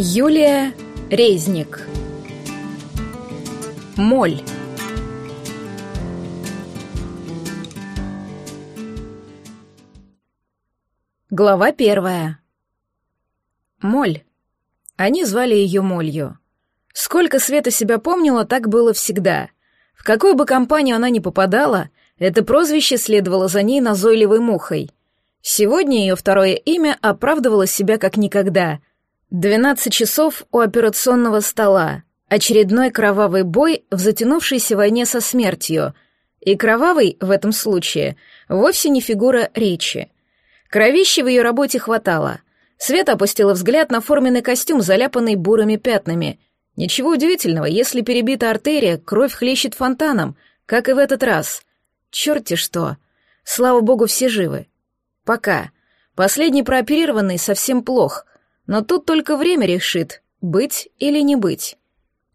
Юлия Резник Моль Глава первая Моль. Они звали ее Молью. Сколько Света себя помнила, так было всегда. В какую бы компанию она ни попадала, это прозвище следовало за ней назойливой мухой. Сегодня ее второе имя оправдывало себя как никогда — Двенадцать часов у операционного стола. Очередной кровавый бой в затянувшейся войне со смертью. И кровавый в этом случае вовсе не фигура речи. Кровищи в ее работе хватало. Света опустила взгляд на форменный костюм, заляпанный бурыми пятнами. Ничего удивительного, если перебита артерия, кровь хлещет фонтаном, как и в этот раз. Черти что. Слава богу, все живы. Пока. Последний прооперированный совсем плох — но тут только время решит, быть или не быть.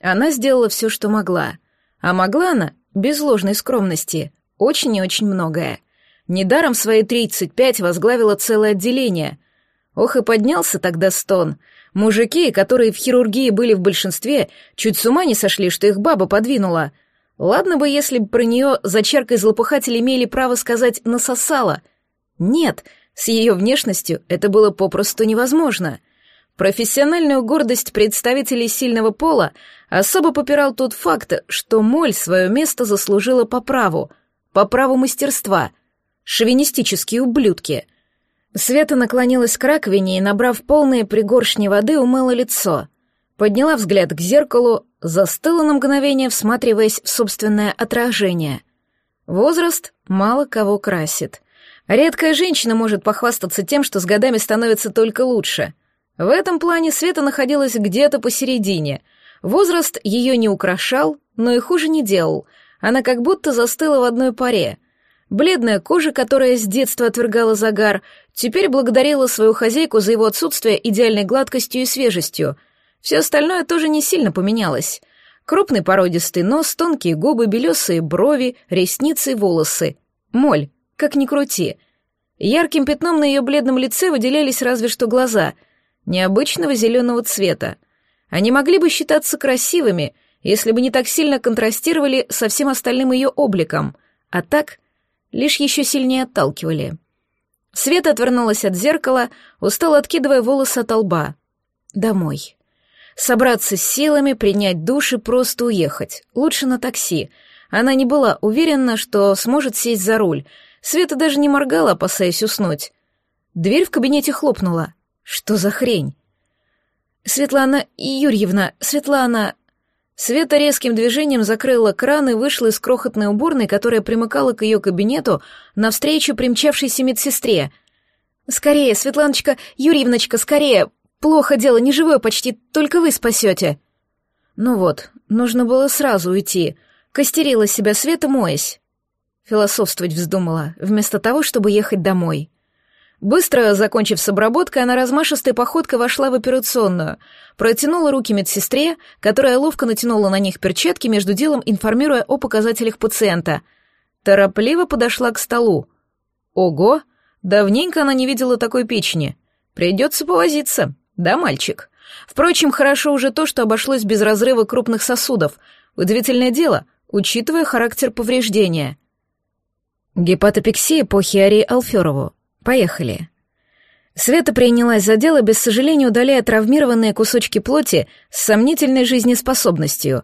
Она сделала все, что могла. А могла она, без ложной скромности, очень и очень многое. Недаром в свои 35 возглавила целое отделение. Ох и поднялся тогда стон. Мужики, которые в хирургии были в большинстве, чуть с ума не сошли, что их баба подвинула. Ладно бы, если бы про нее за чаркой злопыхатель имели право сказать «насосала». Нет, с ее внешностью это было попросту невозможно — Профессиональную гордость представителей сильного пола особо попирал тот факт, что Моль свое место заслужила по праву, по праву мастерства. Шовинистические ублюдки. Света наклонилась к раковине и, набрав полные пригоршни воды, умыла лицо. Подняла взгляд к зеркалу, застыла на мгновение, всматриваясь в собственное отражение. Возраст мало кого красит. Редкая женщина может похвастаться тем, что с годами становится только лучше — в этом плане Света находилась где-то посередине. Возраст ее не украшал, но и хуже не делал. Она как будто застыла в одной паре. Бледная кожа, которая с детства отвергала загар, теперь благодарила свою хозяйку за его отсутствие идеальной гладкостью и свежестью. Все остальное тоже не сильно поменялось. Крупный породистый нос, тонкие губы, белесые брови, ресницы и волосы. Моль, как ни крути. Ярким пятном на ее бледном лице выделялись разве что глаза — необычного зеленого цвета. Они могли бы считаться красивыми, если бы не так сильно контрастировали со всем остальным ее обликом, а так лишь еще сильнее отталкивали. Света отвернулась от зеркала, устало откидывая волосы от лба. Домой. Собраться с силами, принять душ и просто уехать. Лучше на такси. Она не была уверена, что сможет сесть за руль. Света даже не моргала, опасаясь уснуть. Дверь в кабинете хлопнула. Что за хрень? Светлана Юрьевна, Светлана... Света резким движением закрыла кран и вышла из крохотной уборной, которая примыкала к ее кабинету, навстречу примчавшейся медсестре. «Скорее, Светланочка, Юрьевночка, скорее! Плохо дело, не живое почти, только вы спасете!» Ну вот, нужно было сразу уйти. Костерила себя Света, моясь. Философствовать вздумала, вместо того, чтобы ехать домой. Быстро закончив с обработкой, она размашистой походкой вошла в операционную, протянула руки медсестре, которая ловко натянула на них перчатки, между делом информируя о показателях пациента. Торопливо подошла к столу. Ого, давненько она не видела такой печени. Придется повозиться, да, мальчик? Впрочем, хорошо уже то, что обошлось без разрыва крупных сосудов. Удивительное дело, учитывая характер повреждения. Гепатопексия по Хиаре Алферову. Поехали. Света принялась за дело, без сожаления удаляя травмированные кусочки плоти с сомнительной жизнеспособностью.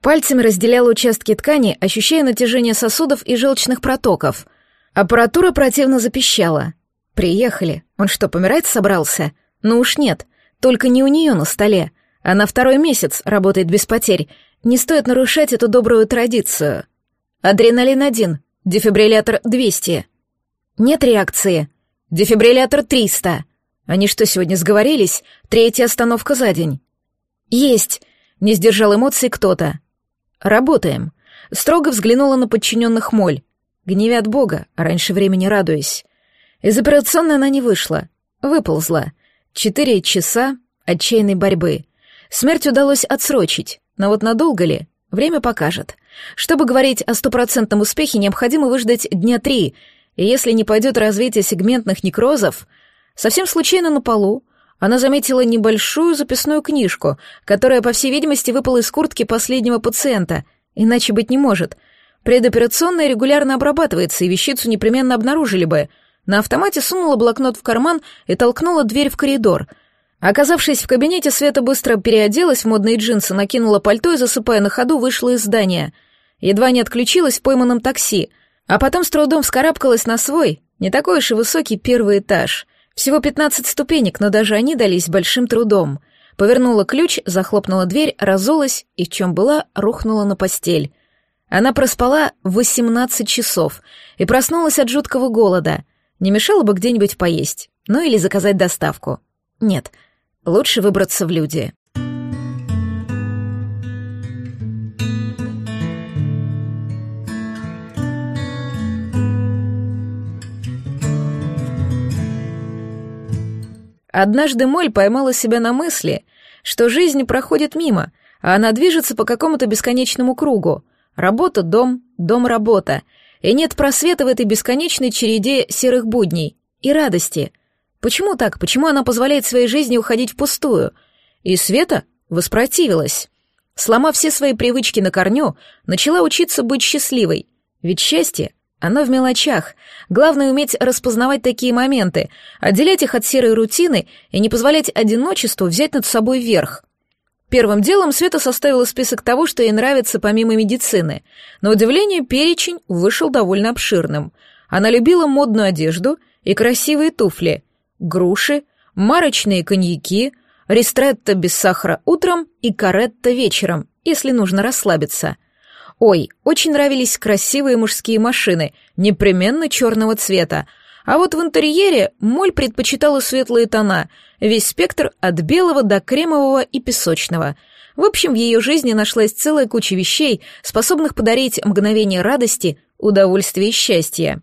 Пальцами разделяла участки ткани, ощущая натяжение сосудов и желчных протоков. Аппаратура противно запищала. «Приехали. Он что, помирать собрался? Ну уж нет. Только не у нее на столе. Она второй месяц работает без потерь. Не стоит нарушать эту добрую традицию. Адреналин один, дефибриллятор 200. Нет реакции. Дефибриллятор 300. Они что, сегодня сговорились? Третья остановка за день. Есть. Не сдержал эмоций кто-то. Работаем. Строго взглянула на подчиненных моль. Гневят Бога, раньше времени радуясь. Из операционной она не вышла. Выползла. Четыре часа отчаянной борьбы. Смерть удалось отсрочить, но вот надолго ли? Время покажет. Чтобы говорить о стопроцентном успехе, необходимо выждать дня три — и если не пойдет развитие сегментных некрозов, совсем случайно на полу, она заметила небольшую записную книжку, которая, по всей видимости, выпала из куртки последнего пациента, иначе быть не может. Предоперационная регулярно обрабатывается, и вещицу непременно обнаружили бы. На автомате сунула блокнот в карман и толкнула дверь в коридор. Оказавшись в кабинете, Света быстро переоделась в модные джинсы, накинула пальто и, засыпая на ходу, вышла из здания. Едва не отключилась в пойманном такси, а потом с трудом вскарабкалась на свой, не такой уж и высокий первый этаж — всего пятнадцать ступенек, но даже они дались большим трудом. Повернула ключ, захлопнула дверь, разулась и, в чем была, рухнула на постель. Она проспала восемнадцать часов и проснулась от жуткого голода. Не мешало бы где-нибудь поесть, ну или заказать доставку. Нет, лучше выбраться в люди. Однажды Моль поймала себя на мысли, что жизнь проходит мимо, а она движется по какому-то бесконечному кругу. Работа — дом, дом — работа. И нет просвета в этой бесконечной череде серых будней и радости. Почему так? Почему она позволяет своей жизни уходить впустую? И Света воспротивилась. Сломав все свои привычки на корню, начала учиться быть счастливой. Ведь счастье оно в мелочах. Главное уметь распознавать такие моменты, отделять их от серой рутины и не позволять одиночеству взять над собой верх. Первым делом Света составила список того, что ей нравится помимо медицины. На удивление, перечень вышел довольно обширным. Она любила модную одежду и красивые туфли, груши, марочные коньяки, ристретто без сахара утром и каретто вечером, если нужно расслабиться. Ой, очень нравились красивые мужские машины, непременно черного цвета. А вот в интерьере Моль предпочитала светлые тона, весь спектр от белого до кремового и песочного. В общем, в ее жизни нашлась целая куча вещей, способных подарить мгновение радости, удовольствия и счастья.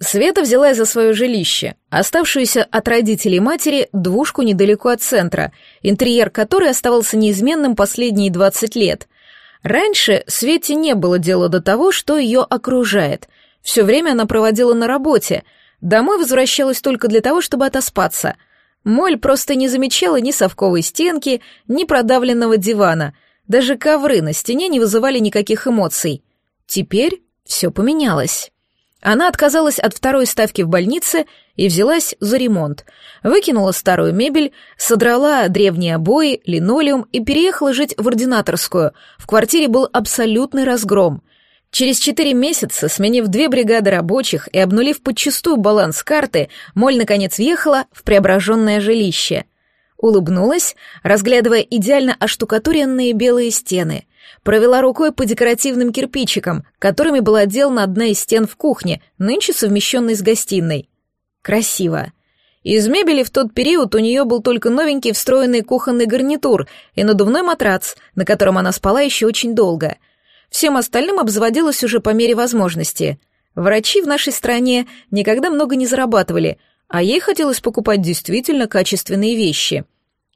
Света взяла за свое жилище, оставшуюся от родителей матери двушку недалеко от центра, интерьер которой оставался неизменным последние 20 лет — Раньше Свете не было дела до того, что ее окружает. Все время она проводила на работе. Домой возвращалась только для того, чтобы отоспаться. Моль просто не замечала ни совковой стенки, ни продавленного дивана. Даже ковры на стене не вызывали никаких эмоций. Теперь все поменялось. Она отказалась от второй ставки в больнице и взялась за ремонт. Выкинула старую мебель, содрала древние обои, линолеум и переехала жить в ординаторскую. В квартире был абсолютный разгром. Через четыре месяца, сменив две бригады рабочих и обнулив подчистую баланс карты, Моль наконец въехала в преображенное жилище. Улыбнулась, разглядывая идеально оштукатуренные белые стены — Провела рукой по декоративным кирпичикам, которыми была отделана одна из стен в кухне, нынче совмещенной с гостиной. Красиво. Из мебели в тот период у нее был только новенький встроенный кухонный гарнитур и надувной матрац, на котором она спала еще очень долго. Всем остальным обзаводилась уже по мере возможности. Врачи в нашей стране никогда много не зарабатывали, а ей хотелось покупать действительно качественные вещи.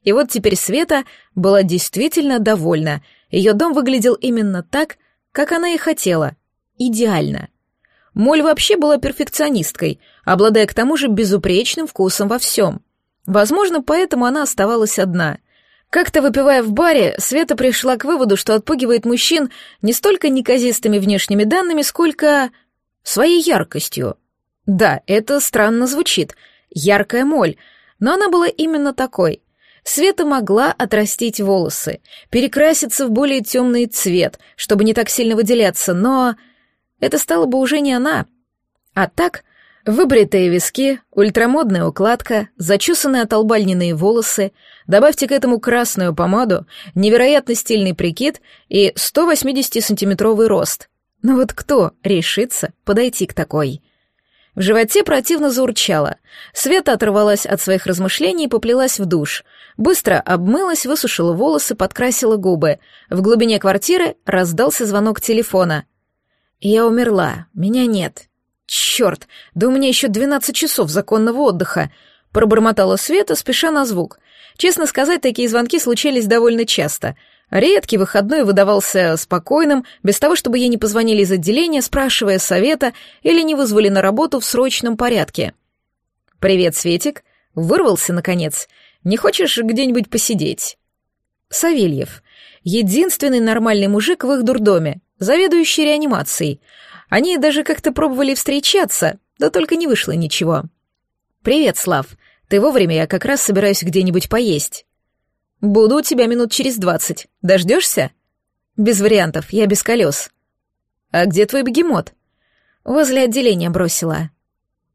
И вот теперь Света была действительно довольна — ее дом выглядел именно так, как она и хотела. Идеально. Моль вообще была перфекционисткой, обладая к тому же безупречным вкусом во всем. Возможно, поэтому она оставалась одна. Как-то выпивая в баре, Света пришла к выводу, что отпугивает мужчин не столько неказистыми внешними данными, сколько своей яркостью. Да, это странно звучит. Яркая моль. Но она была именно такой. Света могла отрастить волосы, перекраситься в более темный цвет, чтобы не так сильно выделяться, но это стало бы уже не она. А так, выбритые виски, ультрамодная укладка, зачесанные оттолбальненные волосы, добавьте к этому красную помаду, невероятно стильный прикид и 180-сантиметровый рост. Но вот кто решится подойти к такой? В животе противно заурчало. Света оторвалась от своих размышлений и поплелась в душ. Быстро обмылась, высушила волосы, подкрасила губы. В глубине квартиры раздался звонок телефона. «Я умерла. Меня нет». «Черт! Да у меня еще двенадцать часов законного отдыха!» Пробормотала Света, спеша на звук. Честно сказать, такие звонки случались довольно часто — Редкий выходной выдавался спокойным, без того, чтобы ей не позвонили из отделения, спрашивая совета или не вызвали на работу в срочном порядке. «Привет, Светик!» Вырвался, наконец. Не хочешь где-нибудь посидеть?» Савельев. Единственный нормальный мужик в их дурдоме, заведующий реанимацией. Они даже как-то пробовали встречаться, да только не вышло ничего. «Привет, Слав. Ты вовремя, я как раз собираюсь где-нибудь поесть». «Буду у тебя минут через двадцать. Дождешься?» «Без вариантов, я без колес». «А где твой бегемот?» «Возле отделения бросила».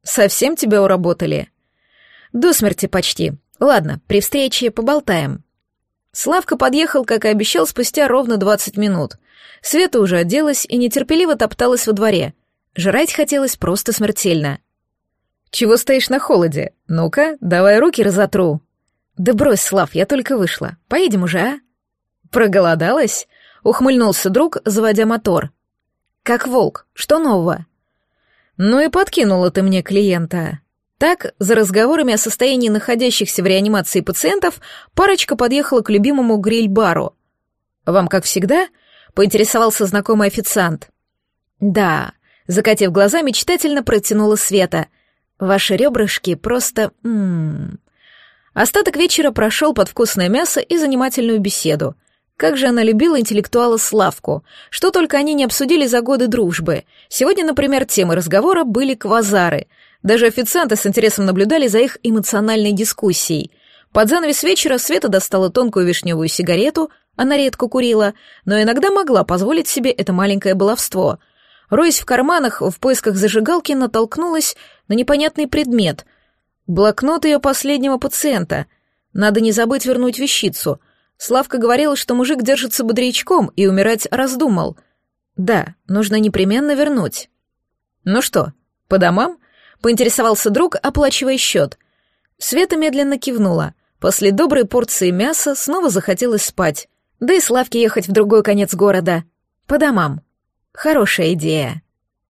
«Совсем тебя уработали?» «До смерти почти. Ладно, при встрече поболтаем». Славка подъехал, как и обещал, спустя ровно двадцать минут. Света уже оделась и нетерпеливо топталась во дворе. Жрать хотелось просто смертельно. «Чего стоишь на холоде? Ну-ка, давай руки разотру». «Да брось, Слав, я только вышла. Поедем уже, а?» «Проголодалась?» — ухмыльнулся друг, заводя мотор. «Как волк. Что нового?» «Ну и подкинула ты мне клиента». Так, за разговорами о состоянии находящихся в реанимации пациентов, парочка подъехала к любимому гриль-бару. «Вам, как всегда?» — поинтересовался знакомый официант. «Да», — закатив глаза, мечтательно протянула Света. «Ваши ребрышки просто... М -м -м. Остаток вечера прошел под вкусное мясо и занимательную беседу. Как же она любила интеллектуала Славку, что только они не обсудили за годы дружбы. Сегодня, например, темы разговора были квазары — даже официанты с интересом наблюдали за их эмоциональной дискуссией. Под занавес вечера Света достала тонкую вишневую сигарету, она редко курила, но иногда могла позволить себе это маленькое баловство. Роясь в карманах, в поисках зажигалки натолкнулась на непонятный предмет. Блокнот ее последнего пациента. Надо не забыть вернуть вещицу. Славка говорила, что мужик держится бодрячком и умирать раздумал. Да, нужно непременно вернуть. Ну что, по домам? Поинтересовался друг, оплачивая счет. Света медленно кивнула. После доброй порции мяса снова захотелось спать. Да и Славке ехать в другой конец города. По домам. Хорошая идея.